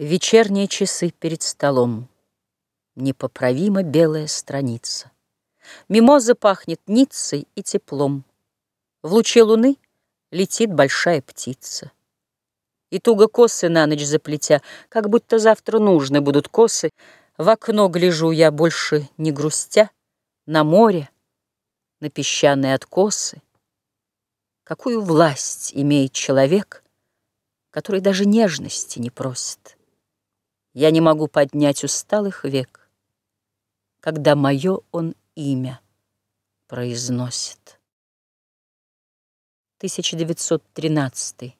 Вечерние часы перед столом, Непоправимо белая страница. Мимоза пахнет ницей и теплом. В луче луны летит большая птица. И туго косы на ночь заплетя, Как будто завтра нужны будут косы, В окно гляжу я, больше не грустя, На море, на песчаные откосы. Какую власть имеет человек, Который даже нежности не просит? Я не могу поднять усталых век, Когда мое он имя произносит. 1913